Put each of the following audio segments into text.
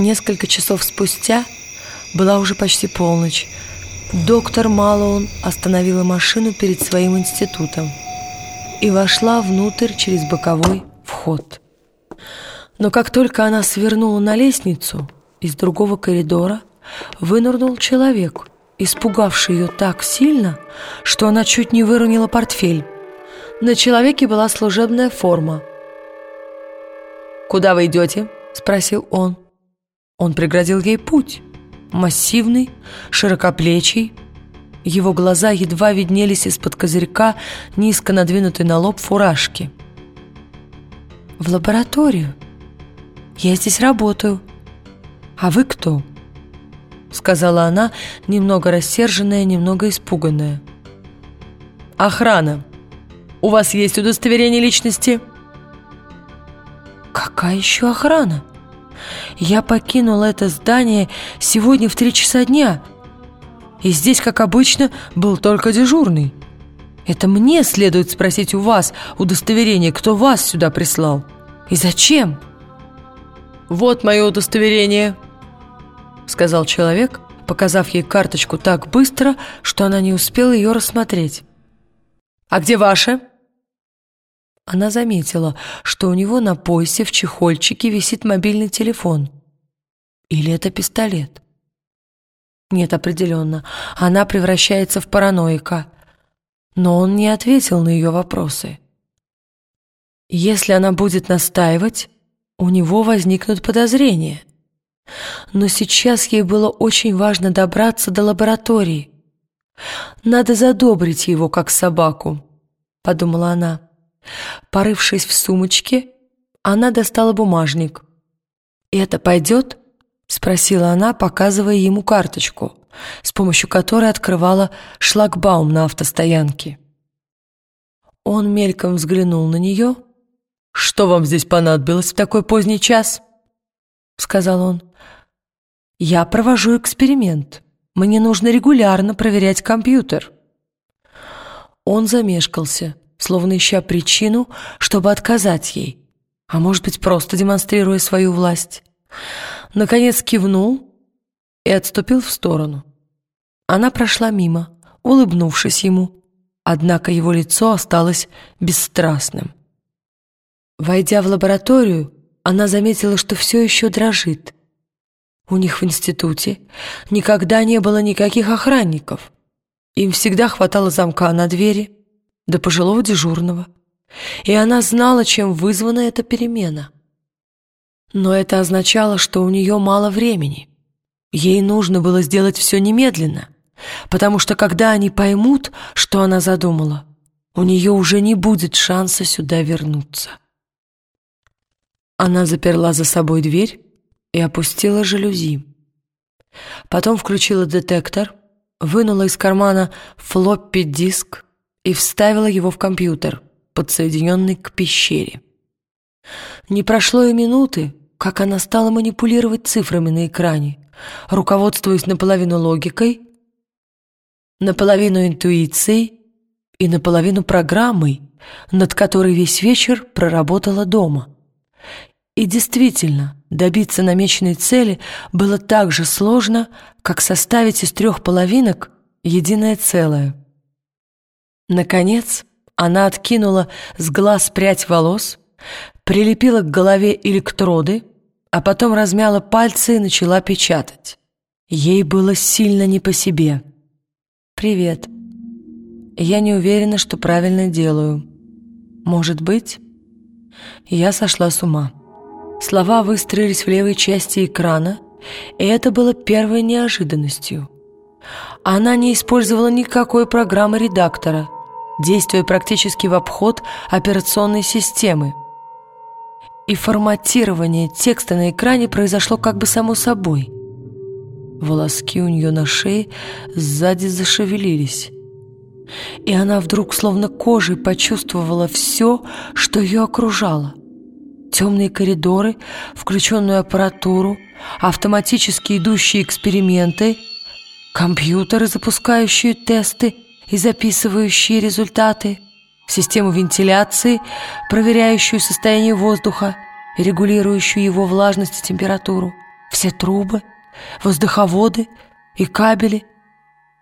Несколько часов спустя была уже почти полночь. Доктор Малоун остановила машину перед своим институтом и вошла внутрь через боковой вход. Но как только она свернула на лестницу, из другого коридора вынырнул человек, испугавший ее так сильно, что она чуть не выронила портфель. На человеке была служебная форма. «Куда вы идете?» — спросил он. Он преградил ей путь. Массивный, широкоплечий. Его глаза едва виднелись из-под козырька, низко надвинутой на лоб фуражки. «В лабораторию. Я здесь работаю. А вы кто?» Сказала она, немного рассерженная, немного испуганная. «Охрана. У вас есть удостоверение личности?» «Какая еще охрана?» Я покинула это здание сегодня в три часа дня. И здесь, как обычно, был только дежурный. Это мне следует спросить у вас удостоверение, кто вас сюда прислал. И зачем? «Вот мое удостоверение», — сказал человек, показав ей карточку так быстро, что она не успела ее рассмотреть. «А где ваше?» Она заметила, что у него на поясе в чехольчике висит мобильный телефон. Или это пистолет? Нет, определенно. Она превращается в параноика. Но он не ответил на ее вопросы. Если она будет настаивать, у него возникнут подозрения. Но сейчас ей было очень важно добраться до лаборатории. «Надо задобрить его, как собаку», — подумала она. Порывшись в сумочке, она достала бумажник. «И это пойдет?» — спросила она, показывая ему карточку, с помощью которой открывала шлагбаум на автостоянке. Он мельком взглянул на нее. «Что вам здесь понадобилось в такой поздний час?» — сказал он. «Я провожу эксперимент. Мне нужно регулярно проверять компьютер». Он замешкался словно ища причину, чтобы отказать ей, а может быть, просто демонстрируя свою власть. Наконец кивнул и отступил в сторону. Она прошла мимо, улыбнувшись ему, однако его лицо осталось бесстрастным. Войдя в лабораторию, она заметила, что все еще дрожит. У них в институте никогда не было никаких охранников. Им всегда хватало замка на двери — до пожилого дежурного. И она знала, чем вызвана эта перемена. Но это означало, что у нее мало времени. Ей нужно было сделать все немедленно, потому что когда они поймут, что она задумала, у нее уже не будет шанса сюда вернуться. Она заперла за собой дверь и опустила жалюзи. Потом включила детектор, вынула из кармана флоппи-диск и вставила его в компьютер, подсоединенный к пещере. Не прошло и минуты, как она стала манипулировать цифрами на экране, руководствуясь наполовину логикой, наполовину интуицией и наполовину программой, над которой весь вечер проработала дома. И действительно, добиться намеченной цели было так же сложно, как составить из трех половинок единое целое. Наконец, она откинула с глаз прядь волос, прилепила к голове электроды, а потом размяла пальцы и начала печатать. Ей было сильно не по себе. «Привет. Я не уверена, что правильно делаю. Может быть?» Я сошла с ума. Слова выстроились в левой части экрана, и это было первой неожиданностью. Она не использовала никакой программы редактора — действуя практически в обход операционной системы. И форматирование текста на экране произошло как бы само собой. Волоски у нее на шее сзади зашевелились. И она вдруг словно кожей почувствовала все, что ее окружало. Темные коридоры, включенную аппаратуру, автоматически идущие эксперименты, компьютеры, запускающие тесты — и записывающие результаты, систему вентиляции, проверяющую состояние воздуха регулирующую его влажность и температуру, все трубы, воздуховоды и кабели,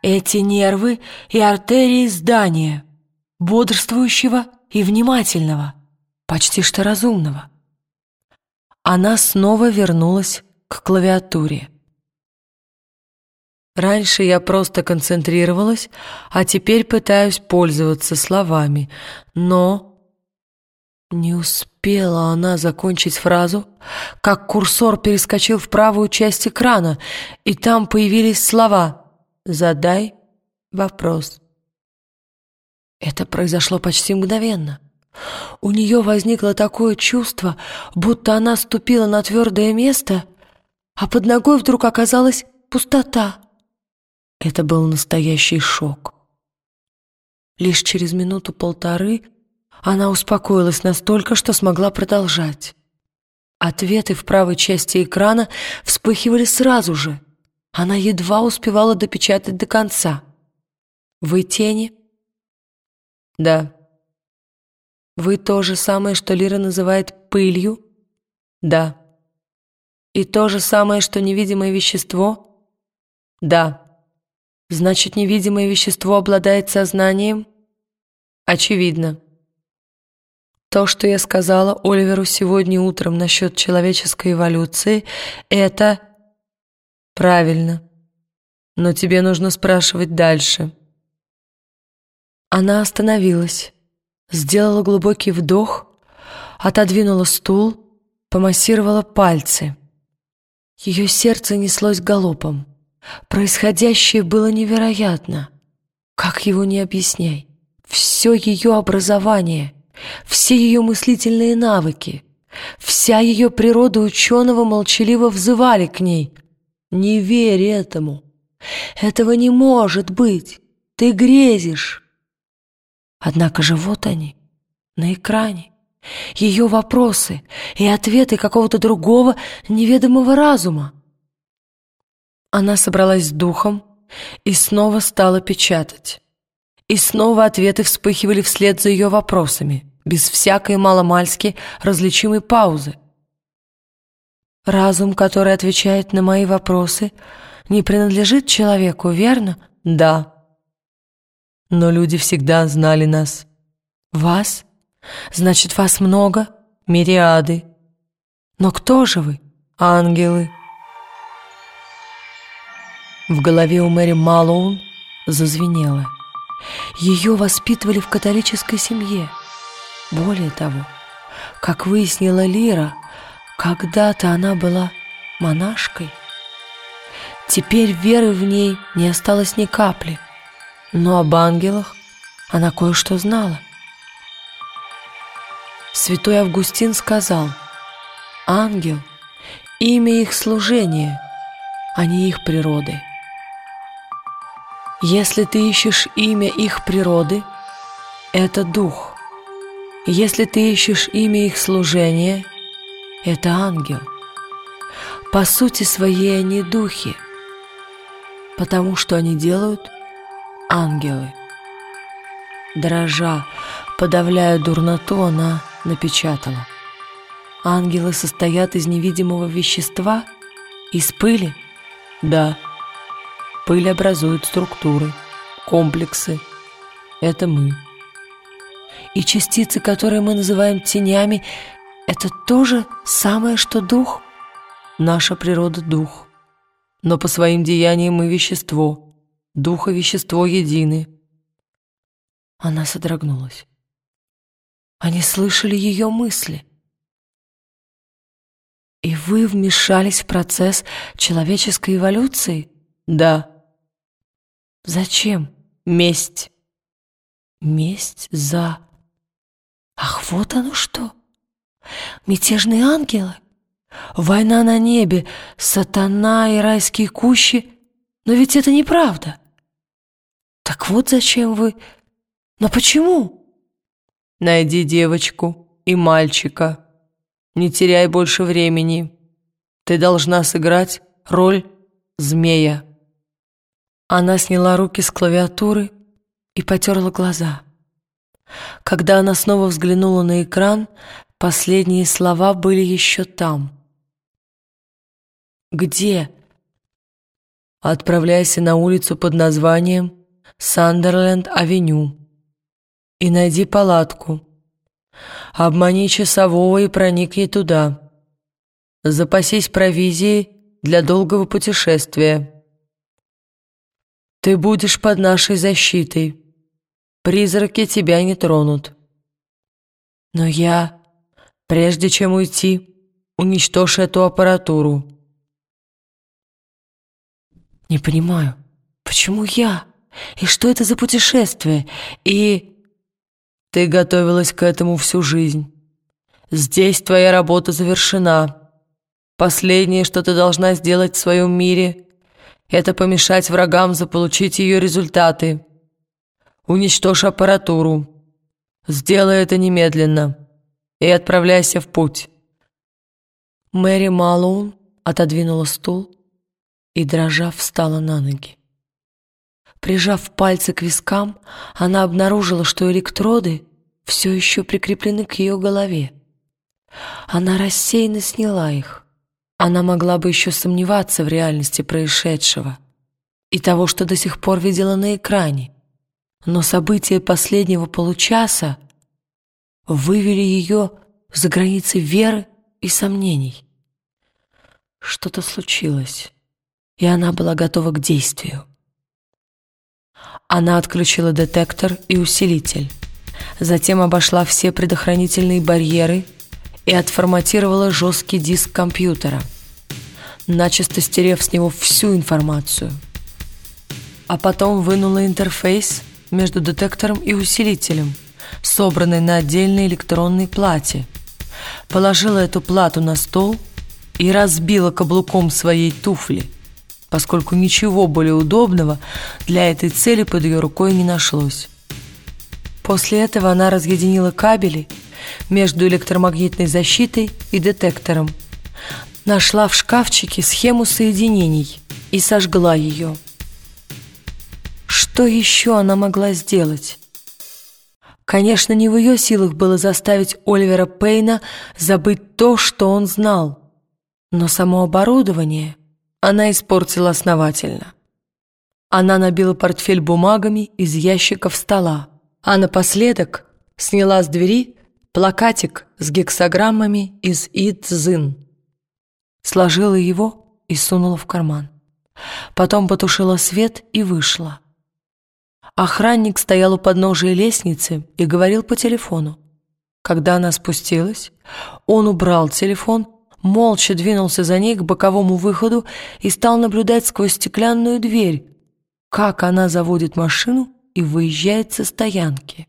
эти нервы и артерии здания, бодрствующего и внимательного, почти что разумного. Она снова вернулась к клавиатуре. Раньше я просто концентрировалась, а теперь пытаюсь пользоваться словами, но... Не успела она закончить фразу, как курсор перескочил в правую часть экрана, и там появились слова «Задай вопрос». Это произошло почти мгновенно. У нее возникло такое чувство, будто она ступила на твердое место, а под ногой вдруг оказалась пустота. Это был настоящий шок. Лишь через минуту-полторы она успокоилась настолько, что смогла продолжать. Ответы в правой части экрана вспыхивали сразу же. Она едва успевала допечатать до конца. «Вы тени?» «Да». «Вы то же самое, что Лира называет пылью?» «Да». «И то же самое, что невидимое вещество?» «Да». «Значит, невидимое вещество обладает сознанием?» «Очевидно». То, что я сказала Оливеру сегодня утром насчет человеческой эволюции, это правильно. Но тебе нужно спрашивать дальше. Она остановилась, сделала глубокий вдох, отодвинула стул, помассировала пальцы. Ее сердце неслось галопом. Происходящее было невероятно. Как его не объясняй. Все ее образование — все ее мыслительные навыки, вся ее природа ученого молчаливо взывали к ней. «Не верь этому! Этого не может быть! Ты грезишь!» Однако же вот они, на экране, ее вопросы и ответы какого-то другого неведомого разума. Она собралась с духом и снова стала печатать. И снова ответы вспыхивали вслед за ее вопросами без всякой маломальски различимой паузы. Разум, который отвечает на мои вопросы, не принадлежит человеку, верно? Да. Но люди всегда знали нас. Вас? Значит, вас много? Мириады. Но кто же вы? Ангелы. В голове у Мэри Малоун зазвенело. Ее воспитывали в католической семье. Более того, как выяснила Лира, когда-то она была монашкой. Теперь веры в ней не осталось ни капли, но об ангелах она кое-что знала. Святой Августин сказал, «Ангел — имя их служения, а не их природы». Если ты ищешь имя их природы, это дух. Если ты ищешь имя их служения, это ангел. По сути своей они духи, потому что они делают ангелы. Дрожа, подавляя дурноту, она напечатала. Ангелы состоят из невидимого вещества, из пыли? Да. Пыль образует структуры, комплексы. Это мы. И частицы, которые мы называем тенями, это тоже самое, что дух? Наша природа — дух. Но по своим деяниям мы вещество. Дух и вещество едины. Она содрогнулась. Они слышали ее мысли. И вы вмешались в процесс человеческой эволюции? Да. Зачем? Месть. Месть за... Ах, вот оно что! Мятежные ангелы? Война на небе, сатана и райские кущи. Но ведь это неправда. Так вот зачем вы... Но почему? Найди девочку и мальчика. Не теряй больше времени. Ты должна сыграть роль змея. Она сняла руки с клавиатуры и потерла глаза. Когда она снова взглянула на экран, последние слова были еще там. Где? Отправляйся на улицу под названием Сандерленд-авеню и найди палатку. Обмани часового и проникни туда. Запасись провизией для долгого путешествия. Ты будешь под нашей защитой. Призраки тебя не тронут. Но я, прежде чем уйти, уничтожь эту аппаратуру. Не понимаю, почему я? И что это за путешествие? И... Ты готовилась к этому всю жизнь. Здесь твоя работа завершена. Последнее, что ты должна сделать в своем мире, это помешать врагам заполучить ее результаты. Уничтожь аппаратуру. Сделай это немедленно и отправляйся в путь. Мэри Малоун отодвинула стул и, дрожа, встала на ноги. Прижав пальцы к вискам, она обнаружила, что электроды все еще прикреплены к ее голове. Она рассеянно сняла их. Она могла бы еще сомневаться в реальности происшедшего и того, что до сих пор видела на экране. Но события последнего получаса вывели ее за границы веры и сомнений. Что-то случилось, и она была готова к действию. Она отключила детектор и усилитель, затем обошла все предохранительные барьеры и отформатировала жесткий диск компьютера, начисто стерев с него всю информацию. А потом вынула интерфейс между детектором и усилителем, собранный на отдельной электронной плате, положила эту плату на стол и разбила каблуком своей туфли – поскольку ничего более удобного для этой цели под ее рукой не нашлось. После этого она разъединила кабели между электромагнитной защитой и детектором, нашла в шкафчике схему соединений и сожгла ее. Что еще она могла сделать? Конечно, не в ее силах было заставить Оливера Пейна забыть то, что он знал, но само оборудование — она испортила основательно. Она набила портфель бумагами из ящиков стола, а напоследок сняла с двери плакатик с гексограммами из Идзин. Сложила его и сунула в карман. Потом потушила свет и вышла. Охранник стоял у подножия лестницы и говорил по телефону. Когда она спустилась, он убрал телефон молча двинулся за ней к боковому выходу и стал наблюдать сквозь стеклянную дверь, как она заводит машину и выезжает со стоянки.